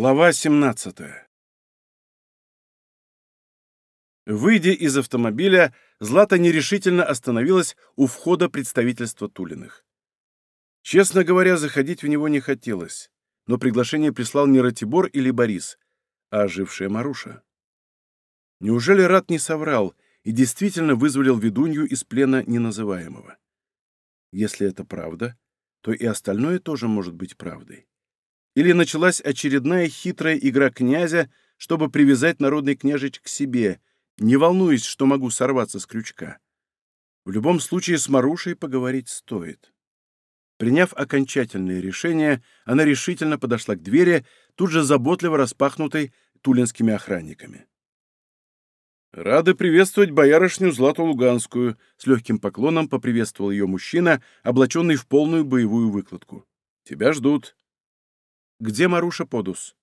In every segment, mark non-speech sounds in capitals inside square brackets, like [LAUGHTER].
Глава 17 Выйдя из автомобиля, Злата нерешительно остановилась у входа представительства Тулиных. Честно говоря, заходить в него не хотелось, но приглашение прислал не Ратибор или Борис, а ожившая Маруша. Неужели Рат не соврал и действительно вызволил ведунью из плена неназываемого? Если это правда, то и остальное тоже может быть правдой. Или началась очередная хитрая игра князя, чтобы привязать народный княжич к себе, не волнуясь, что могу сорваться с крючка. В любом случае с Марушей поговорить стоит. Приняв окончательное решение, она решительно подошла к двери, тут же заботливо распахнутой тулинскими охранниками. «Рады приветствовать боярышню Злату Луганскую», — с легким поклоном поприветствовал ее мужчина, облаченный в полную боевую выкладку. «Тебя ждут». «Где Маруша Подус?»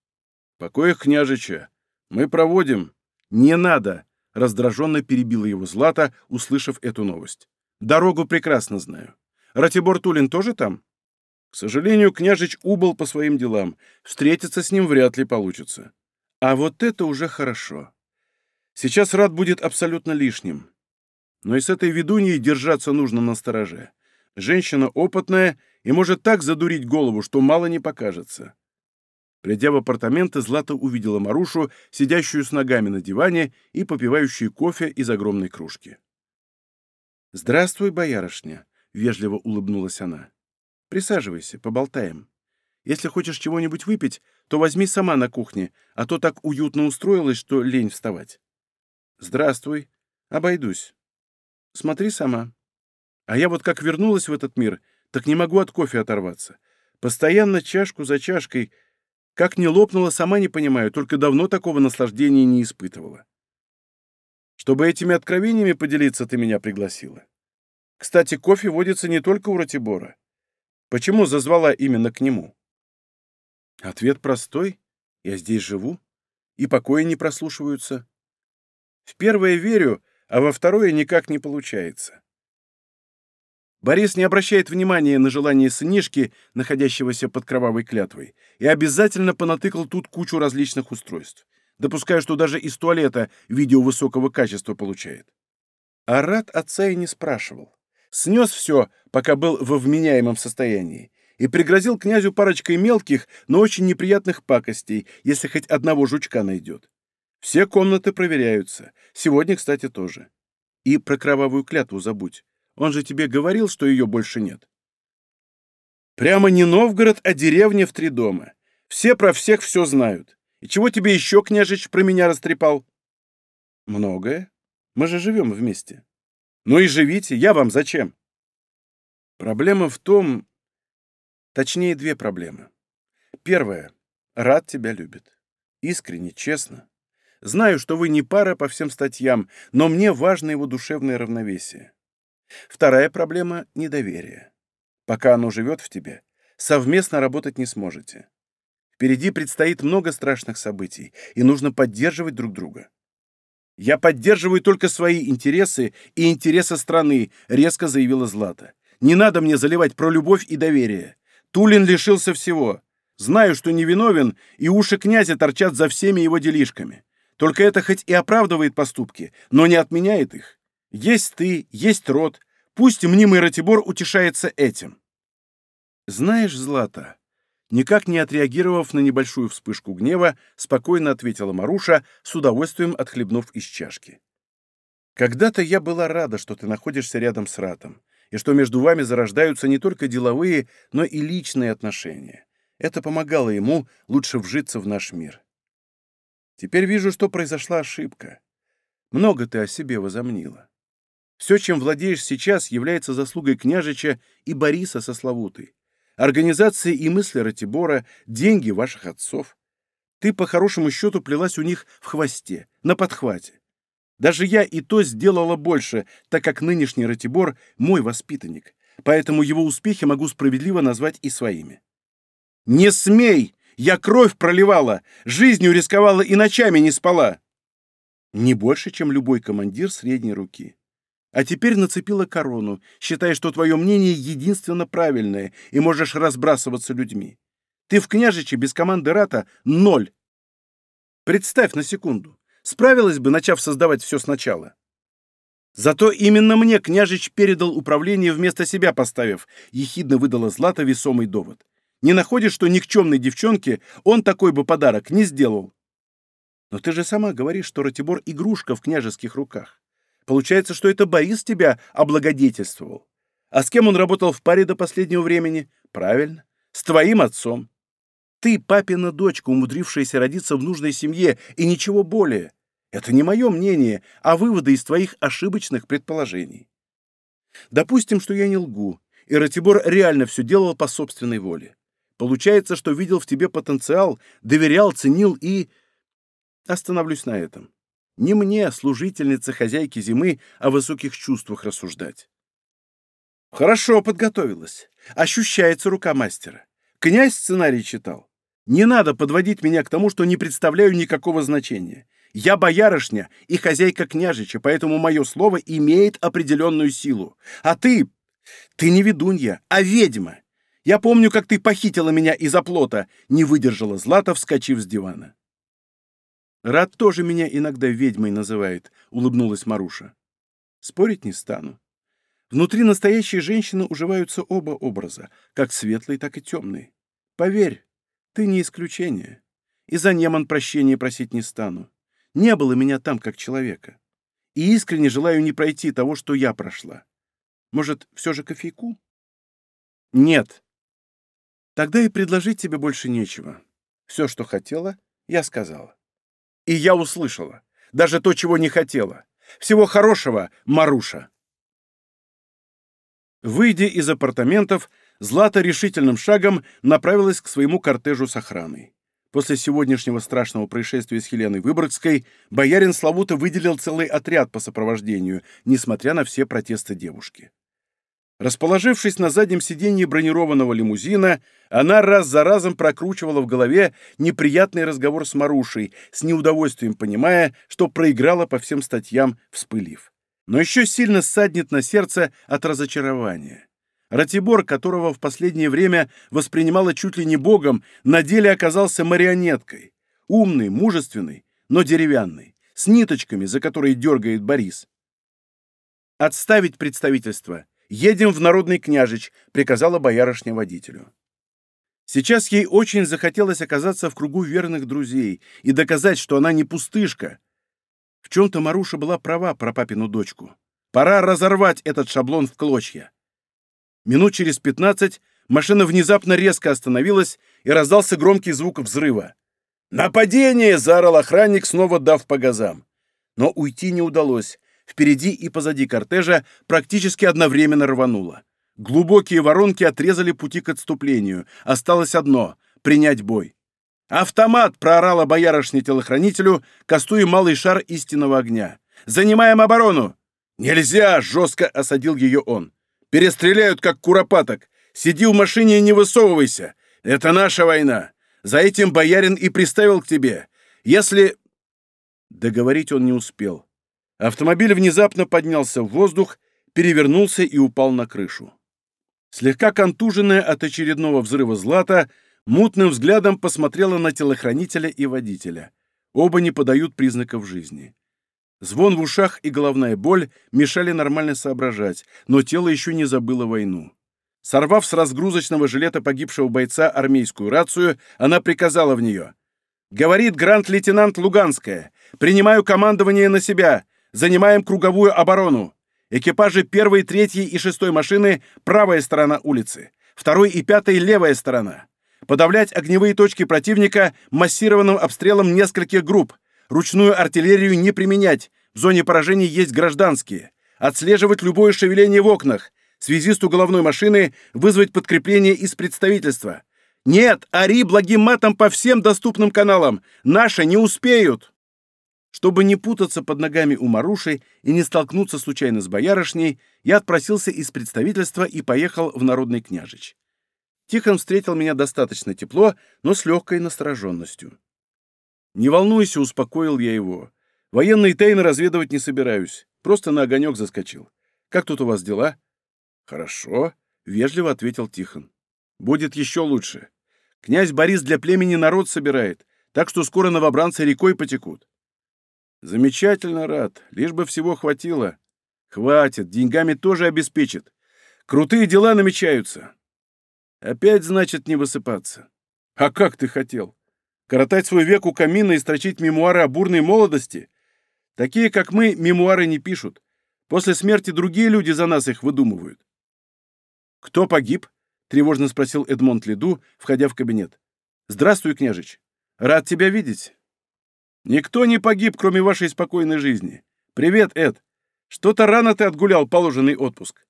«В покоях княжича. Мы проводим». «Не надо!» — раздраженно перебила его Злата, услышав эту новость. «Дорогу прекрасно знаю. Ратибор Тулин тоже там?» «К сожалению, княжич убыл по своим делам. Встретиться с ним вряд ли получится». «А вот это уже хорошо. Сейчас Рад будет абсолютно лишним. Но и с этой ведуньей держаться нужно на стороже. Женщина опытная и может так задурить голову, что мало не покажется. Придя в апартаменты, Злата увидела Марушу, сидящую с ногами на диване и попивающую кофе из огромной кружки. «Здравствуй, боярышня», — вежливо улыбнулась она. «Присаживайся, поболтаем. Если хочешь чего-нибудь выпить, то возьми сама на кухне, а то так уютно устроилась, что лень вставать». «Здравствуй. Обойдусь. Смотри сама. А я вот как вернулась в этот мир, так не могу от кофе оторваться. Постоянно чашку за чашкой — как не лопнула, сама не понимаю, только давно такого наслаждения не испытывала. Чтобы этими откровениями поделиться, ты меня пригласила. Кстати, кофе водится не только у Ратибора. Почему зазвала именно к нему? Ответ простой. Я здесь живу, и покои не прослушиваются. В первое верю, а во второе никак не получается. Борис не обращает внимания на желание сынишки, находящегося под кровавой клятвой, и обязательно понатыкал тут кучу различных устройств. Допускаю, что даже из туалета видео высокого качества получает. А рад отца и не спрашивал. Снес все, пока был во вменяемом состоянии, и пригрозил князю парочкой мелких, но очень неприятных пакостей, если хоть одного жучка найдет. Все комнаты проверяются. Сегодня, кстати, тоже. И про кровавую клятву забудь. Он же тебе говорил, что ее больше нет. Прямо не Новгород, а деревня в три дома. Все про всех все знают. И чего тебе еще, княжич, про меня растрепал? Многое. Мы же живем вместе. Ну и живите, я вам зачем? Проблема в том... Точнее, две проблемы. Первая. Рад тебя любит. Искренне, честно. Знаю, что вы не пара по всем статьям, но мне важно его душевное равновесие. Вторая проблема — недоверие. Пока оно живет в тебе, совместно работать не сможете. Впереди предстоит много страшных событий, и нужно поддерживать друг друга. «Я поддерживаю только свои интересы и интересы страны», — резко заявила Злата. «Не надо мне заливать про любовь и доверие. Тулин лишился всего. Знаю, что невиновен, и уши князя торчат за всеми его делишками. Только это хоть и оправдывает поступки, но не отменяет их. Есть ты, есть род. Пусть мнимый Ратибор утешается этим. Знаешь, Злата, никак не отреагировав на небольшую вспышку гнева, спокойно ответила Маруша, с удовольствием отхлебнув из чашки. Когда-то я была рада, что ты находишься рядом с Ратом, и что между вами зарождаются не только деловые, но и личные отношения. Это помогало ему лучше вжиться в наш мир. Теперь вижу, что произошла ошибка. Много ты о себе возомнила. Все, чем владеешь сейчас, является заслугой княжича и Бориса со Славутой. Организация и мысли Ратибора, деньги ваших отцов. Ты, по хорошему счету, плелась у них в хвосте, на подхвате. Даже я и то сделала больше, так как нынешний Ратибор — мой воспитанник, поэтому его успехи могу справедливо назвать и своими. «Не смей! Я кровь проливала, жизнью рисковала и ночами не спала!» Не больше, чем любой командир средней руки. А теперь нацепила корону, считая, что твое мнение единственно правильное, и можешь разбрасываться людьми. Ты в княжиче без команды Рата — ноль. Представь на секунду. Справилась бы, начав создавать все сначала. Зато именно мне княжич передал управление вместо себя поставив, ехидно выдала Злата весомый довод. Не находишь, что никчемной девчонке он такой бы подарок не сделал? Но ты же сама говоришь, что Ратибор — игрушка в княжеских руках. Получается, что это Борис тебя облагодетельствовал. А с кем он работал в паре до последнего времени? Правильно, с твоим отцом. Ты папина дочка, умудрившаяся родиться в нужной семье, и ничего более. Это не мое мнение, а выводы из твоих ошибочных предположений. Допустим, что я не лгу, и Ратибор реально все делал по собственной воле. Получается, что видел в тебе потенциал, доверял, ценил и... Остановлюсь на этом. Не мне, служительнице хозяйки зимы, о высоких чувствах рассуждать. Хорошо подготовилась. Ощущается рука мастера. Князь сценарий читал. Не надо подводить меня к тому, что не представляю никакого значения. Я боярышня и хозяйка княжича, поэтому мое слово имеет определенную силу. А ты... Ты не ведунья, а ведьма. Я помню, как ты похитила меня из оплота, не выдержала Злата, вскочив с дивана. Рад тоже меня иногда ведьмой называет, улыбнулась Маруша. Спорить не стану. Внутри настоящей женщины уживаются оба образа, как светлый, так и темный. Поверь, ты не исключение. И за Неман прощения просить не стану. Не было меня там как человека. И искренне желаю не пройти того, что я прошла. Может, все же кофейку? Нет. Тогда и предложить тебе больше нечего. Все, что хотела, я сказала. И я услышала. Даже то, чего не хотела. Всего хорошего, Маруша. Выйдя из апартаментов, Злата решительным шагом направилась к своему кортежу с охраной. После сегодняшнего страшного происшествия с Хеленой Выборгской боярин Славута выделил целый отряд по сопровождению, несмотря на все протесты девушки. Расположившись на заднем сиденье бронированного лимузина, она раз за разом прокручивала в голове неприятный разговор с Марушей, с неудовольствием понимая, что проиграла по всем статьям, вспылив. Но еще сильно ссаднет на сердце от разочарования. Ратибор, которого в последнее время воспринимала чуть ли не богом, на деле оказался марионеткой. Умный, мужественный, но деревянный, с ниточками, за которые дергает Борис. «Отставить представительство», «Едем в Народный княжич», — приказала боярышня водителю. Сейчас ей очень захотелось оказаться в кругу верных друзей и доказать, что она не пустышка. В чем-то Маруша была права про папину дочку. Пора разорвать этот шаблон в клочья. Минут через пятнадцать машина внезапно резко остановилась и раздался громкий звук взрыва. «Нападение!» — заорал охранник, снова дав по газам. Но уйти не удалось. Впереди и позади кортежа практически одновременно рвануло. Глубокие воронки отрезали пути к отступлению. Осталось одно — принять бой. «Автомат!» — проорала боярышня телохранителю, кастуя малый шар истинного огня. «Занимаем оборону!» «Нельзя!» — жестко осадил ее он. «Перестреляют, как куропаток! Сиди в машине и не высовывайся! Это наша война! За этим боярин и приставил к тебе! Если...» Договорить он не успел. Автомобиль внезапно поднялся в воздух, перевернулся и упал на крышу. Слегка контуженная от очередного взрыва злата, мутным взглядом посмотрела на телохранителя и водителя. Оба не подают признаков жизни. Звон в ушах и головная боль мешали нормально соображать, но тело еще не забыло войну. Сорвав с разгрузочного жилета погибшего бойца армейскую рацию, она приказала в нее. «Говорит гранд-лейтенант Луганская. Принимаю командование на себя. Занимаем круговую оборону. Экипажи первой, третьей и шестой машины – правая сторона улицы. Второй и пятой – левая сторона. Подавлять огневые точки противника массированным обстрелом нескольких групп. Ручную артиллерию не применять. В зоне поражения есть гражданские. Отслеживать любое шевеление в окнах. Связисту головной машины вызвать подкрепление из представительства. Нет, ори благим матом по всем доступным каналам. Наши не успеют. Чтобы не путаться под ногами у Маруши и не столкнуться случайно с боярышней, я отпросился из представительства и поехал в Народный княжич. Тихон встретил меня достаточно тепло, но с легкой настороженностью. «Не волнуйся», — успокоил я его. «Военные тайны разведывать не собираюсь. Просто на огонек заскочил. Как тут у вас дела?» «Хорошо», — вежливо ответил Тихон. «Будет еще лучше. Князь Борис для племени народ собирает, так что скоро новобранцы рекой потекут. Замечательно, рад, лишь бы всего хватило. Хватит, деньгами тоже обеспечит. Крутые дела намечаются. Опять, значит, не высыпаться. А как ты хотел? Коротать свой век у камина и строчить мемуары о бурной молодости? Такие, как мы, мемуары не пишут. После смерти другие люди за нас их выдумывают. «Кто погиб?» — тревожно спросил Эдмонд Лиду, входя в кабинет. «Здравствуй, княжич. Рад тебя видеть». «Никто не погиб, кроме вашей спокойной жизни. Привет, Эд. Что-то рано ты отгулял положенный отпуск.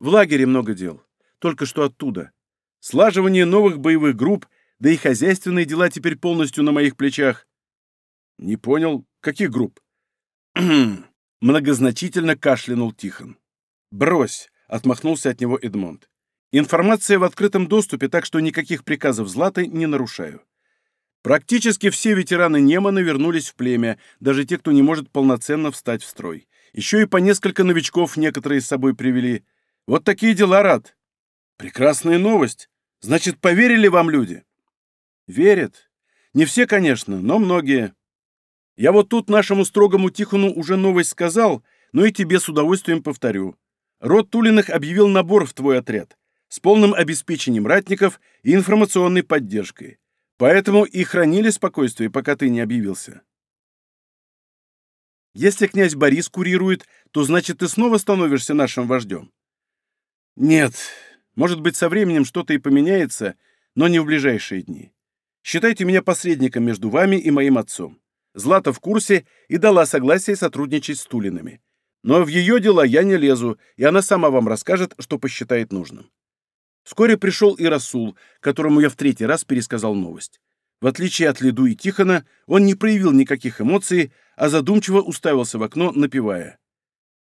В лагере много дел. Только что оттуда. Слаживание новых боевых групп, да и хозяйственные дела теперь полностью на моих плечах. Не понял, каких групп? [CLEARS THROAT] Многозначительно кашлянул Тихон. Брось, отмахнулся от него Эдмонд. Информация в открытом доступе, так что никаких приказов Златы не нарушаю. Практически все ветераны Немана вернулись в племя, даже те, кто не может полноценно встать в строй. Еще и по несколько новичков некоторые с собой привели. Вот такие дела, Рад. Прекрасная новость. Значит, поверили вам люди? Верят. Не все, конечно, но многие. Я вот тут нашему строгому Тихону уже новость сказал, но и тебе с удовольствием повторю. Род Тулиных объявил набор в твой отряд с полным обеспечением ратников и информационной поддержкой. Поэтому и хранили спокойствие, пока ты не объявился. Если князь Борис курирует, то значит ты снова становишься нашим вождем. Нет, может быть, со временем что-то и поменяется, но не в ближайшие дни. Считайте меня посредником между вами и моим отцом. Злата в курсе и дала согласие сотрудничать с Тулинами. Но в ее дела я не лезу, и она сама вам расскажет, что посчитает нужным. Вскоре пришел и Расул, которому я в третий раз пересказал новость. В отличие от Лиду и Тихона, он не проявил никаких эмоций, а задумчиво уставился в окно, напевая.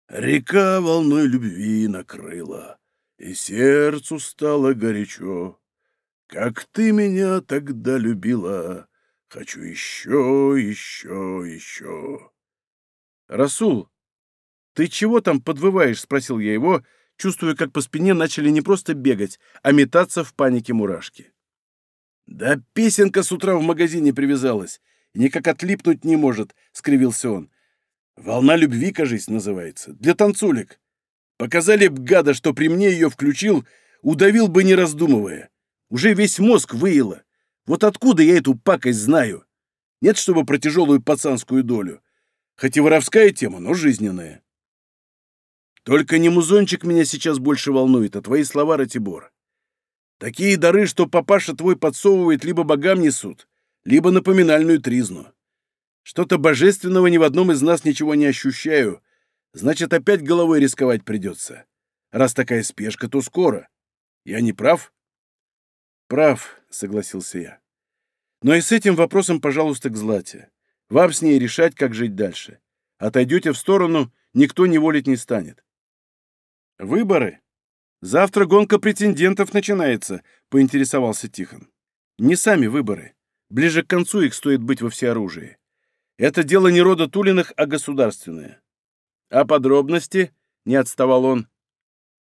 «Река волной любви накрыла, и сердцу стало горячо. Как ты меня тогда любила, хочу еще, еще, еще». «Расул, ты чего там подвываешь?» — спросил я его, чувствуя, как по спине начали не просто бегать, а метаться в панике мурашки. «Да песенка с утра в магазине привязалась, и никак отлипнуть не может», — скривился он. «Волна любви, кажись, называется, для танцулек. Показали б гада, что при мне ее включил, удавил бы, не раздумывая. Уже весь мозг выело. Вот откуда я эту пакость знаю? Нет, чтобы про тяжелую пацанскую долю. Хоть и воровская тема, но жизненная. Только не музончик меня сейчас больше волнует, а твои слова, Ратибор. Такие дары, что папаша твой подсовывает, либо богам несут, либо напоминальную тризну. Что-то божественного ни в одном из нас ничего не ощущаю. Значит, опять головой рисковать придется. Раз такая спешка, то скоро. Я не прав? Прав, согласился я. Но и с этим вопросом, пожалуйста, к Злате. Вам с ней решать, как жить дальше. Отойдете в сторону, никто не волить не станет. «Выборы? Завтра гонка претендентов начинается», — поинтересовался Тихон. «Не сами выборы. Ближе к концу их стоит быть во всеоружии. Это дело не рода Тулиных, а государственное». «А подробности?» — не отставал он.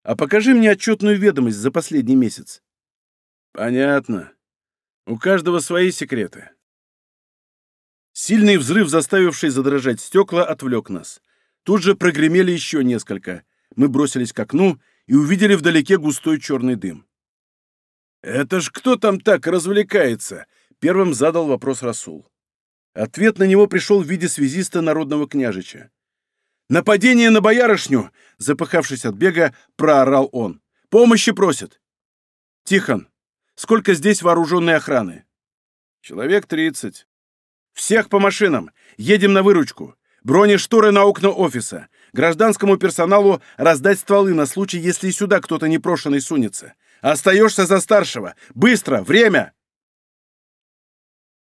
«А покажи мне отчетную ведомость за последний месяц». «Понятно. У каждого свои секреты». Сильный взрыв, заставивший задрожать стекла, отвлек нас. Тут же прогремели еще несколько — мы бросились к окну и увидели вдалеке густой черный дым. «Это ж кто там так развлекается?» — первым задал вопрос Расул. Ответ на него пришел в виде связиста народного княжича. «Нападение на боярышню!» — запыхавшись от бега, проорал он. «Помощи просят!» «Тихон, сколько здесь вооруженной охраны?» «Человек тридцать». «Всех по машинам! Едем на выручку! Бронешторы на окна офиса! Гражданскому персоналу раздать стволы на случай, если сюда кто-то непрошенный сунется. Остаешься за старшего! Быстро! Время!»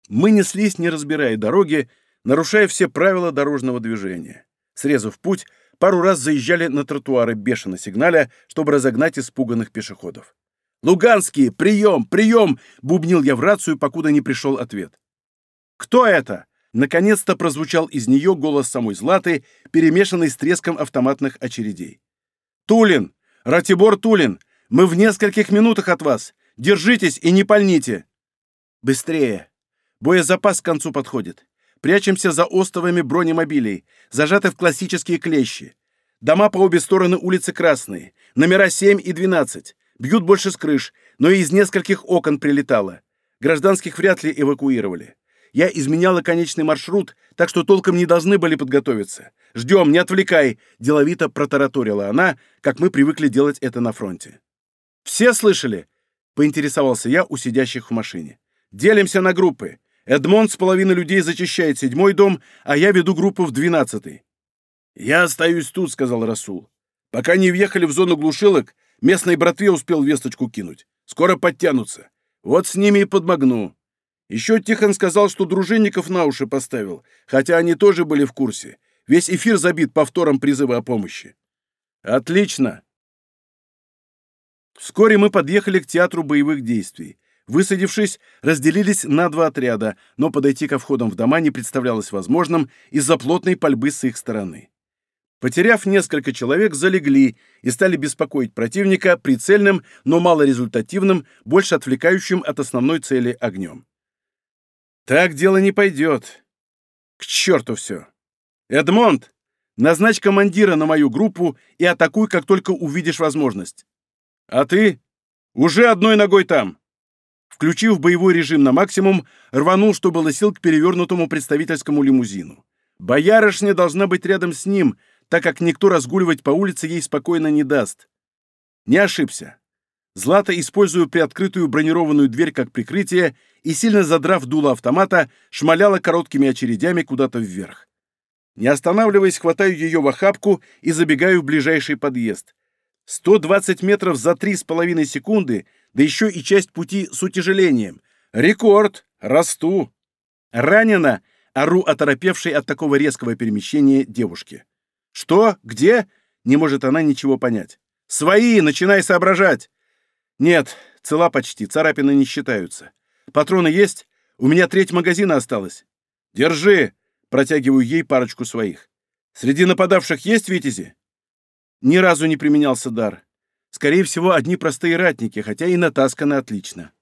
Мы неслись, не разбирая дороги, нарушая все правила дорожного движения. Срезав путь, пару раз заезжали на тротуары бешено сигналя, чтобы разогнать испуганных пешеходов. «Луганские! Прием! Прием!» — бубнил я в рацию, покуда не пришел ответ. «Кто это?» Наконец-то прозвучал из нее голос самой Златы, перемешанный с треском автоматных очередей. «Тулин! Ратибор Тулин! Мы в нескольких минутах от вас! Держитесь и не пальните!» Быстрее! Боезапас к концу подходит. Прячемся за остовами бронемобилей, зажаты в классические клещи. Дома по обе стороны улицы красные, номера 7 и 12. Бьют больше с крыш, но и из нескольких окон прилетало. Гражданских вряд ли эвакуировали. Я изменяла конечный маршрут, так что толком не должны были подготовиться. Ждем, не отвлекай!» — деловито протараторила она, как мы привыкли делать это на фронте. «Все слышали?» — поинтересовался я у сидящих в машине. «Делимся на группы. Эдмонд с половиной людей зачищает седьмой дом, а я веду группу в двенадцатый». «Я остаюсь тут», — сказал Расул. «Пока не въехали в зону глушилок, местной братве успел весточку кинуть. Скоро подтянутся. Вот с ними и подмогну». Еще Тихон сказал, что дружинников на уши поставил, хотя они тоже были в курсе. Весь эфир забит повтором призыва о помощи. Отлично. Вскоре мы подъехали к театру боевых действий. Высадившись, разделились на два отряда, но подойти ко входам в дома не представлялось возможным из-за плотной пальбы с их стороны. Потеряв несколько человек, залегли и стали беспокоить противника прицельным, но малорезультативным, больше отвлекающим от основной цели огнем. Так дело не пойдет. К черту все. Эдмонд, назначь командира на мою группу и атакуй, как только увидишь возможность. А ты? Уже одной ногой там. Включив боевой режим на максимум, рванул, что было сил, к перевернутому представительскому лимузину. Боярышня должна быть рядом с ним, так как никто разгуливать по улице ей спокойно не даст. Не ошибся. Злата, используя приоткрытую бронированную дверь как прикрытие и сильно задрав дуло автомата, шмаляла короткими очередями куда-то вверх. Не останавливаясь, хватаю ее в охапку и забегаю в ближайший подъезд. 120 метров за 3,5 секунды, да еще и часть пути с утяжелением. Рекорд! Расту! Ранена! Ору оторопевшей от такого резкого перемещения девушки. «Что? Где?» — не может она ничего понять. «Свои! Начинай соображать!» «Нет, цела почти, царапины не считаются. Патроны есть? У меня треть магазина осталось. Держи!» Протягиваю ей парочку своих. «Среди нападавших есть витязи?» Ни разу не применялся дар. Скорее всего, одни простые ратники, хотя и натасканы отлично.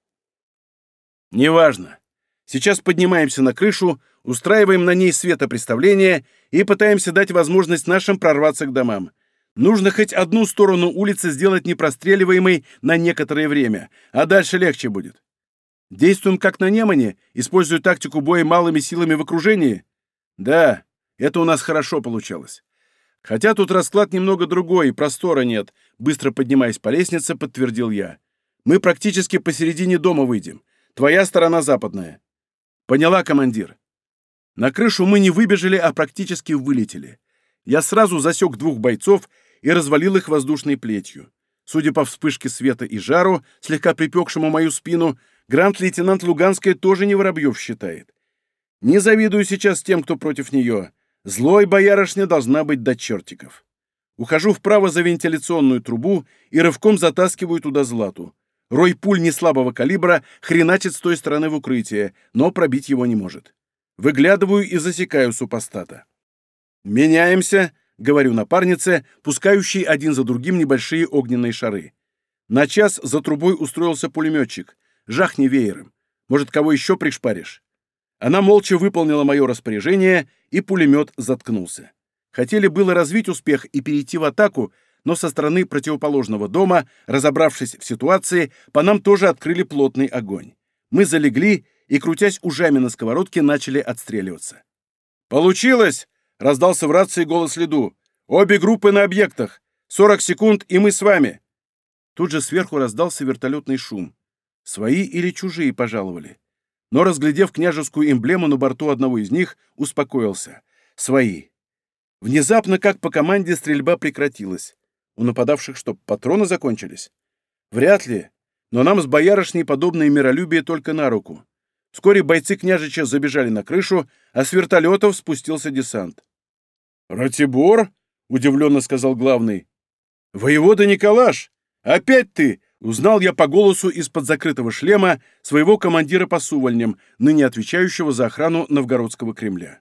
«Неважно. Сейчас поднимаемся на крышу, устраиваем на ней светопреставление и пытаемся дать возможность нашим прорваться к домам. Нужно хоть одну сторону улицы сделать непростреливаемой на некоторое время, а дальше легче будет. Действуем как на Немане, используя тактику боя малыми силами в окружении? Да, это у нас хорошо получалось. Хотя тут расклад немного другой, простора нет, быстро поднимаясь по лестнице, подтвердил я. Мы практически посередине дома выйдем. Твоя сторона западная. Поняла, командир. На крышу мы не выбежали, а практически вылетели. Я сразу засек двух бойцов и развалил их воздушной плетью. Судя по вспышке света и жару, слегка припекшему мою спину, грант-лейтенант Луганская тоже не Воробьев считает. Не завидую сейчас тем, кто против нее. Злой боярышня должна быть до чертиков. Ухожу вправо за вентиляционную трубу и рывком затаскиваю туда злату. Рой пуль неслабого калибра хреначит с той стороны в укрытие, но пробить его не может. Выглядываю и засекаю супостата. «Меняемся», — говорю напарнице, пускающей один за другим небольшие огненные шары. На час за трубой устроился пулеметчик. Жахни веером. Может, кого еще пришпаришь? Она молча выполнила мое распоряжение, и пулемет заткнулся. Хотели было развить успех и перейти в атаку, но со стороны противоположного дома, разобравшись в ситуации, по нам тоже открыли плотный огонь. Мы залегли и, крутясь ужами на сковородке, начали отстреливаться. «Получилось!» — раздался в рации голос Лиду. «Обе группы на объектах. 40 секунд, и мы с вами!» Тут же сверху раздался вертолетный шум. Свои или чужие пожаловали. Но, разглядев княжескую эмблему на борту одного из них, успокоился. Свои. Внезапно, как по команде, стрельба прекратилась. У нападавших что, патроны закончились? Вряд ли. Но нам с боярышней подобное миролюбие только на руку. Вскоре бойцы княжича забежали на крышу, а с вертолетов спустился десант. «Ратибор?» — удивленно сказал главный. «Воевода Николаш! Опять ты!» — узнал я по голосу из-под закрытого шлема своего командира по сувольням, ныне отвечающего за охрану Новгородского Кремля.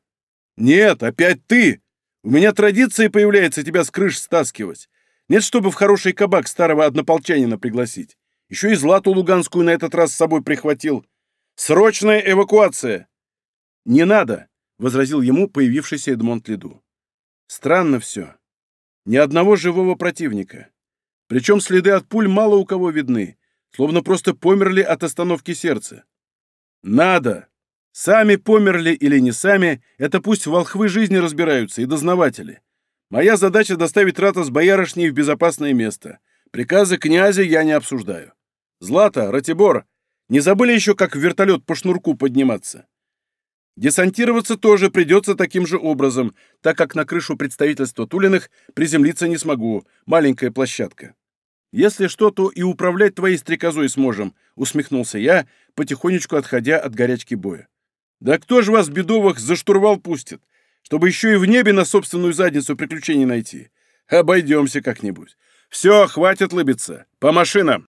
«Нет, опять ты! У меня традиция появляется тебя с крыш стаскивать. Нет, чтобы в хороший кабак старого однополчанина пригласить. Еще и злату луганскую на этот раз с собой прихватил. Срочная эвакуация!» «Не надо!» — возразил ему появившийся Эдмонд Лиду. «Странно все. Ни одного живого противника. Причем следы от пуль мало у кого видны, словно просто померли от остановки сердца. Надо! Сами померли или не сами, это пусть волхвы жизни разбираются и дознаватели. Моя задача доставить Рата с боярышней в безопасное место. Приказы князя я не обсуждаю. Злата, Ратибор, не забыли еще, как в вертолет по шнурку подниматься? Десантироваться тоже придется таким же образом, так как на крышу представительства Тулиных приземлиться не смогу, маленькая площадка. Если что, то и управлять твоей стрекозой сможем, усмехнулся я, потихонечку отходя от горячки боя. Да кто же вас, бедовых, за штурвал пустит, чтобы еще и в небе на собственную задницу приключений найти? Обойдемся как-нибудь. Все, хватит лыбиться. По машинам.